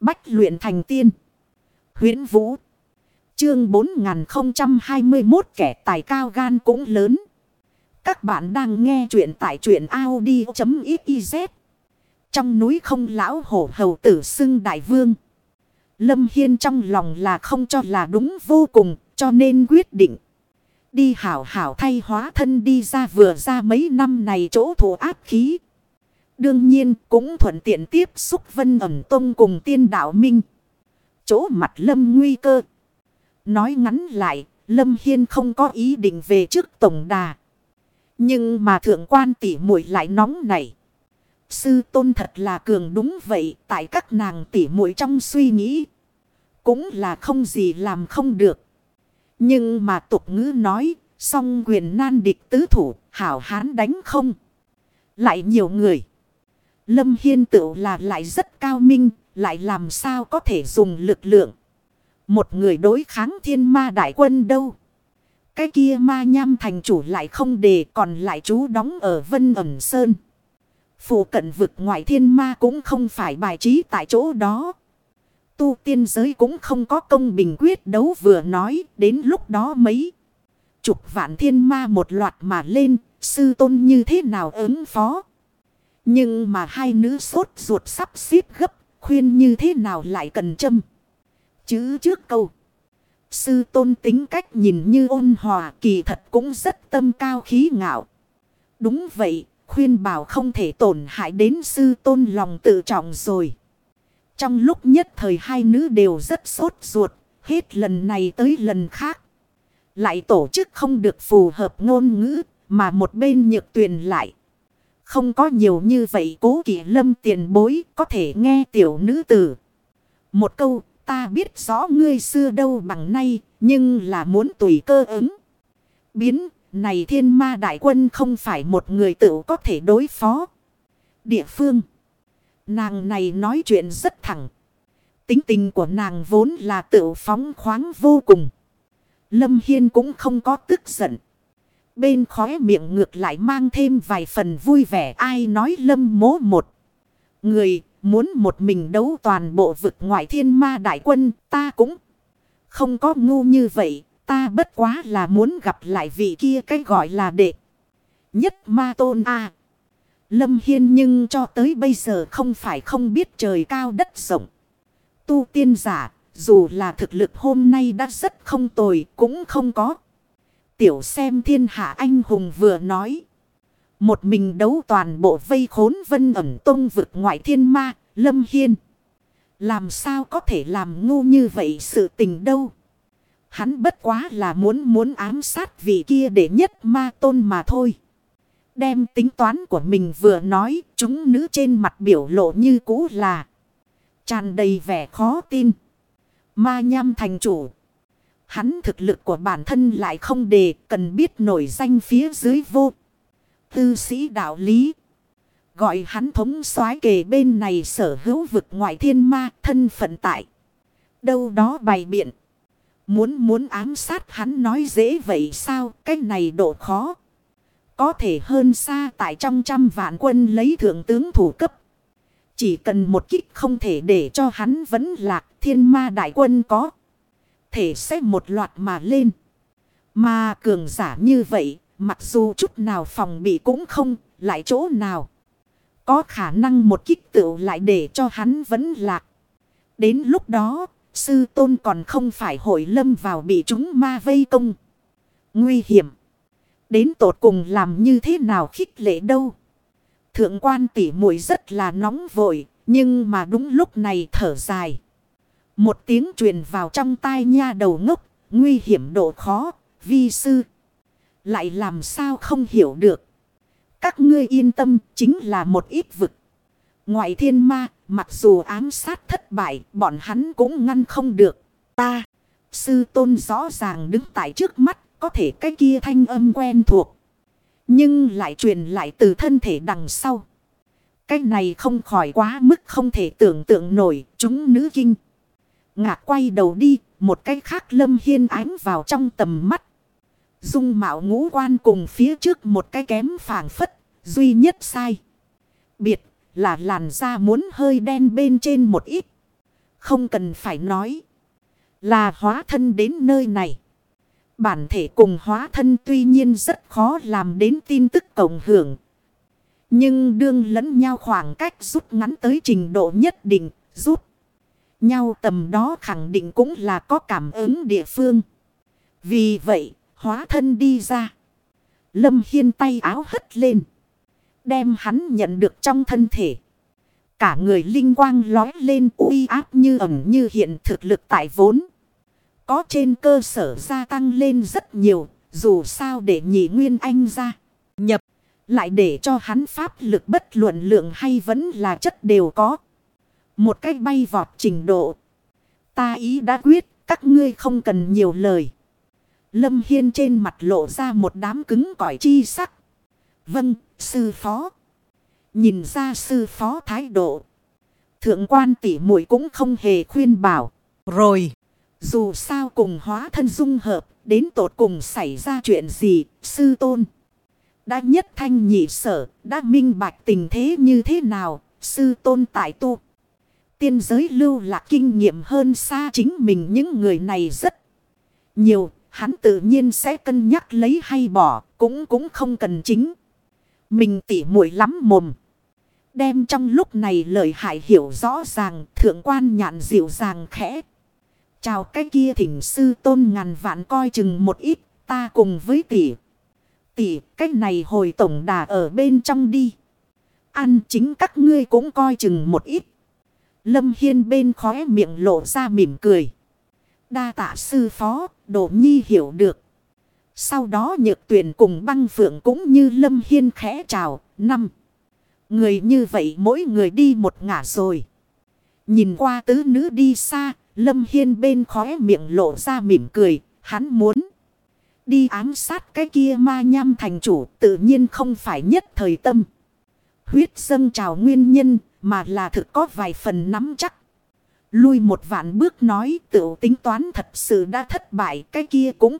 Bách luyện thành tiên. huyễn Vũ. Chương 4021 kẻ tài cao gan cũng lớn. Các bạn đang nghe truyện tại truyện Audi.xyz. Trong núi không lão hổ hầu tử xưng đại vương. Lâm Hiên trong lòng là không cho là đúng vô cùng, cho nên quyết định. Đi hảo hảo thay hóa thân đi ra vừa ra mấy năm này chỗ thủ áp khí. Đương nhiên cũng thuận tiện tiếp xúc vân ẩm tông cùng tiên đạo minh. Chỗ mặt lâm nguy cơ. Nói ngắn lại, lâm hiên không có ý định về trước tổng đà. Nhưng mà thượng quan tỷ muội lại nóng nảy. Sư tôn thật là cường đúng vậy tại các nàng tỷ muội trong suy nghĩ. Cũng là không gì làm không được. Nhưng mà tục ngữ nói, song quyền nan địch tứ thủ, hảo hán đánh không. Lại nhiều người. Lâm Hiên tự là lại rất cao minh, lại làm sao có thể dùng lực lượng. Một người đối kháng thiên ma đại quân đâu. Cái kia ma nham thành chủ lại không để còn lại chú đóng ở Vân ẩm Sơn. Phủ cận vực ngoại thiên ma cũng không phải bài trí tại chỗ đó. Tu tiên giới cũng không có công bình quyết đấu vừa nói đến lúc đó mấy. Chục vạn thiên ma một loạt mà lên, sư tôn như thế nào ứng phó. Nhưng mà hai nữ sốt ruột sắp xếp gấp, khuyên như thế nào lại cần châm. Chứ trước câu. Sư tôn tính cách nhìn như ôn hòa kỳ thật cũng rất tâm cao khí ngạo. Đúng vậy, khuyên bảo không thể tổn hại đến sư tôn lòng tự trọng rồi. Trong lúc nhất thời hai nữ đều rất sốt ruột, hết lần này tới lần khác. Lại tổ chức không được phù hợp ngôn ngữ, mà một bên nhược tuyền lại. Không có nhiều như vậy, cố kỷ lâm tiền bối, có thể nghe tiểu nữ tử. Một câu, ta biết rõ ngươi xưa đâu bằng nay, nhưng là muốn tùy cơ ứng. Biến, này thiên ma đại quân không phải một người tự có thể đối phó. Địa phương. Nàng này nói chuyện rất thẳng. Tính tình của nàng vốn là tự phóng khoáng vô cùng. Lâm Hiên cũng không có tức giận. Bên khóe miệng ngược lại mang thêm vài phần vui vẻ ai nói lâm mố một. Người muốn một mình đấu toàn bộ vực ngoại thiên ma đại quân ta cũng không có ngu như vậy. Ta bất quá là muốn gặp lại vị kia cái gọi là đệ. Nhất ma tôn a Lâm Hiên nhưng cho tới bây giờ không phải không biết trời cao đất rộng. Tu tiên giả, dù là thực lực hôm nay đã rất không tồi, cũng không có. Tiểu xem thiên hạ anh hùng vừa nói. Một mình đấu toàn bộ vây khốn vân ẩm tông vực ngoại thiên ma, Lâm Hiên. Làm sao có thể làm ngu như vậy sự tình đâu. Hắn bất quá là muốn muốn ám sát vị kia để nhất ma tôn mà thôi. Đem tính toán của mình vừa nói, chúng nữ trên mặt biểu lộ như cũ là tràn đầy vẻ khó tin. Ma nham thành chủ. Hắn thực lực của bản thân lại không đề, cần biết nổi danh phía dưới vô. Tư sĩ đạo lý. Gọi hắn thống soái kề bên này sở hữu vực ngoại thiên ma, thân phận tại. Đâu đó bày biện. Muốn muốn ám sát hắn nói dễ vậy sao, cái này độ khó. Có thể hơn xa tại trong trăm vạn quân lấy thượng tướng thủ cấp. Chỉ cần một kích không thể để cho hắn vẫn lạc, thiên ma đại quân có. Thể sẽ một loạt mà lên. Mà cường giả như vậy, mặc dù chút nào phòng bị cũng không, lại chỗ nào. Có khả năng một kích tự lại để cho hắn vẫn lạc. Đến lúc đó, sư tôn còn không phải hội lâm vào bị chúng ma vây công. Nguy hiểm. Đến tột cùng làm như thế nào khích lệ đâu. Thượng quan tỉ muội rất là nóng vội. Nhưng mà đúng lúc này thở dài. Một tiếng truyền vào trong tai nha đầu ngốc. Nguy hiểm độ khó. Vi sư. Lại làm sao không hiểu được. Các ngươi yên tâm, chính là một ít vực. Ngoại thiên ma. Mặc dù ám sát thất bại. Bọn hắn cũng ngăn không được. Ta. Sư tôn rõ ràng đứng tại trước mắt, có thể cái kia thanh âm quen thuộc. Nhưng lại truyền lại từ thân thể đằng sau. Cái này không khỏi quá mức không thể tưởng tượng nổi, chúng nữ kinh. Ngạc quay đầu đi, một cái khác lâm hiên ánh vào trong tầm mắt. Dung mạo ngũ quan cùng phía trước một cái kém phản phất, duy nhất sai. Biệt là làn da muốn hơi đen bên trên một ít. Không cần phải nói. Là hóa thân đến nơi này. Bản thể cùng hóa thân tuy nhiên rất khó làm đến tin tức cộng hưởng. Nhưng đương lẫn nhau khoảng cách rút ngắn tới trình độ nhất định, rút nhau tầm đó khẳng định cũng là có cảm ứng địa phương. Vì vậy, hóa thân đi ra. Lâm Hiên tay áo hất lên. Đem hắn nhận được trong thân thể. Cả người linh quang lói lên uy áp như ẩn như hiện thực lực tại vốn. Có trên cơ sở gia tăng lên rất nhiều. Dù sao để nhị nguyên anh ra. Nhập. Lại để cho hắn pháp lực bất luận lượng hay vẫn là chất đều có. Một cách bay vọt trình độ. Ta ý đã quyết. Các ngươi không cần nhiều lời. Lâm Hiên trên mặt lộ ra một đám cứng cỏi chi sắc. Vâng, sư phó. Nhìn ra sư phó thái độ. Thượng quan tỷ muội cũng không hề khuyên bảo. Rồi, dù sao cùng hóa thân dung hợp, đến tột cùng xảy ra chuyện gì, sư tôn. Đã nhất thanh nhị sở, đã minh bạch tình thế như thế nào, sư tôn tại tu. Tiên giới lưu là kinh nghiệm hơn xa chính mình những người này rất nhiều, hắn tự nhiên sẽ cân nhắc lấy hay bỏ, cũng cũng không cần chính. Mình tỉ muội lắm mồm. Đem trong lúc này lời hại hiểu rõ ràng, thượng quan nhạn dịu dàng khẽ. Chào cái kia thỉnh sư tôn ngàn vạn coi chừng một ít, ta cùng với tỷ. Tỷ, cái này hồi tổng đà ở bên trong đi. Ăn chính các ngươi cũng coi chừng một ít. Lâm Hiên bên khóe miệng lộ ra mỉm cười. Đa tạ sư phó, Đổ nhi hiểu được. Sau đó nhược tuyển cùng băng phượng cũng như Lâm Hiên khẽ chào. Năm. Người như vậy mỗi người đi một ngả rồi. Nhìn qua tứ nữ đi xa, Lâm Hiên bên khóe miệng lộ ra mỉm cười, hắn muốn. Đi ám sát cái kia ma nham thành chủ tự nhiên không phải nhất thời tâm. Huyết dâng trào nguyên nhân mà là thực có vài phần nắm chắc. Lui một vạn bước nói tự tính toán thật sự đã thất bại cái kia cũng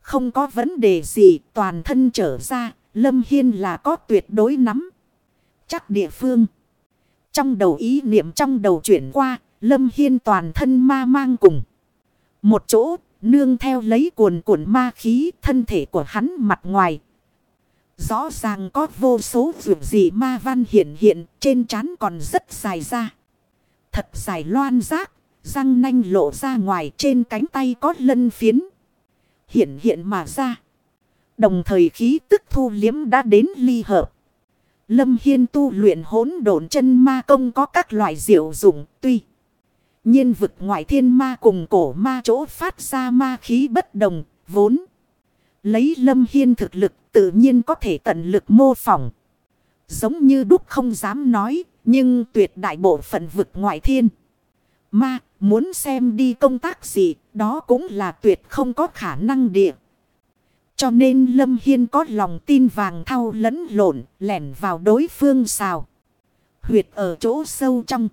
không có vấn đề gì toàn thân trở ra. Lâm Hiên là có tuyệt đối nắm chắc địa phương. Trong đầu ý niệm trong đầu chuyển qua, Lâm Hiên toàn thân ma mang cùng. Một chỗ, nương theo lấy cuồn cuộn ma khí thân thể của hắn mặt ngoài. Rõ ràng có vô số vượt gì ma văn hiện hiện, trên trán còn rất dài ra. Thật dài loan giác, răng nanh lộ ra ngoài trên cánh tay có lân phiến. Hiện hiện mà ra. Đồng thời khí tức thu liếm đã đến ly hợp. Lâm Hiên tu luyện hỗn độn chân ma công có các loại diệu dụng tuy. nhiên vực ngoại thiên ma cùng cổ ma chỗ phát ra ma khí bất đồng, vốn. Lấy Lâm Hiên thực lực tự nhiên có thể tận lực mô phỏng. Giống như đúc không dám nói, nhưng tuyệt đại bộ phận vực ngoại thiên. Ma, muốn xem đi công tác gì, đó cũng là tuyệt không có khả năng địa. Cho nên Lâm Hiên có lòng tin vàng thao lẫn lộn, lẻn vào đối phương xào. Huyệt ở chỗ sâu trong.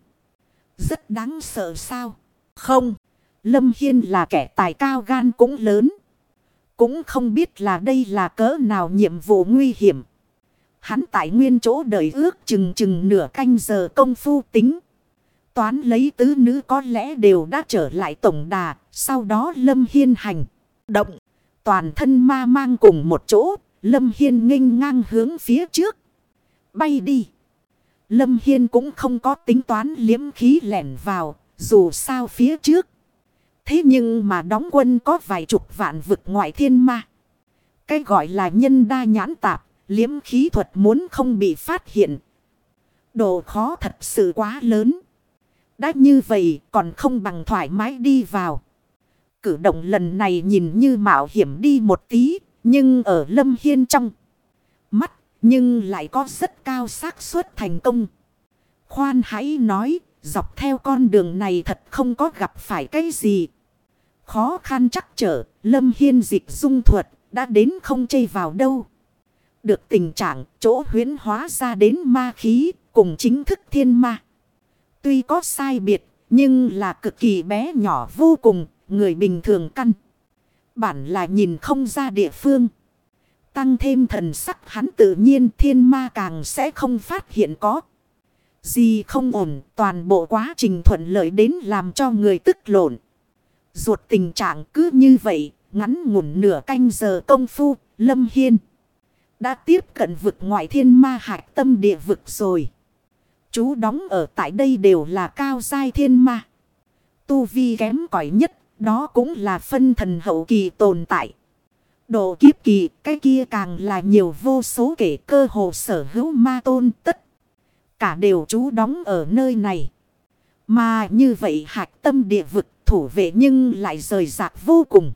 Rất đáng sợ sao? Không. Lâm Hiên là kẻ tài cao gan cũng lớn. Cũng không biết là đây là cỡ nào nhiệm vụ nguy hiểm. Hắn tại nguyên chỗ đợi ước chừng chừng nửa canh giờ công phu tính. Toán lấy tứ nữ có lẽ đều đã trở lại tổng đà. Sau đó Lâm Hiên hành. Động. Toàn thân ma mang cùng một chỗ. Lâm Hiên nghênh ngang hướng phía trước. Bay đi. Lâm Hiên cũng không có tính toán liếm khí lẻn vào. Dù sao phía trước. Thế nhưng mà đóng quân có vài chục vạn vực ngoại thiên ma. Cái gọi là nhân đa nhãn tạp. Liếm khí thuật muốn không bị phát hiện. Độ khó thật sự quá lớn. Đã như vậy còn không bằng thoải mái đi vào. Cử động lần này nhìn như mạo hiểm đi một tí. Nhưng ở Lâm Hiên trong mắt. Nhưng lại có rất cao xác suất thành công. Khoan hãy nói. Dọc theo con đường này thật không có gặp phải cái gì. Khó khăn chắc trở. Lâm Hiên dịch dung thuật. Đã đến không chây vào đâu. Được tình trạng chỗ huyến hóa ra đến ma khí cùng chính thức thiên ma. Tuy có sai biệt nhưng là cực kỳ bé nhỏ vô cùng người bình thường căn. Bản là nhìn không ra địa phương. Tăng thêm thần sắc hắn tự nhiên thiên ma càng sẽ không phát hiện có. Gì không ổn, toàn bộ quá trình thuận lợi đến làm cho người tức lộn. Ruột tình trạng cứ như vậy, ngắn ngủn nửa canh giờ công phu, Lâm Hiên. Đã tiếp cận vực ngoại thiên ma hạch tâm địa vực rồi. Chú đóng ở tại đây đều là cao giai thiên ma. Tu vi kém cỏi nhất, đó cũng là phân thần hậu kỳ tồn tại. Độ kiếp kỳ, cái kia càng là nhiều vô số kể cơ hồ sở hữu ma tôn tất. Cả đều chú đóng ở nơi này. Mà như vậy hạch tâm địa vực thủ vệ nhưng lại rời rạc vô cùng.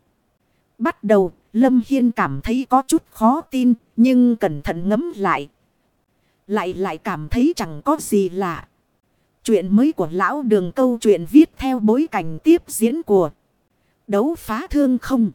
Bắt đầu, Lâm Hiên cảm thấy có chút khó tin, nhưng cẩn thận ngấm lại. Lại lại cảm thấy chẳng có gì lạ. Chuyện mới của lão đường câu chuyện viết theo bối cảnh tiếp diễn của đấu phá thương không.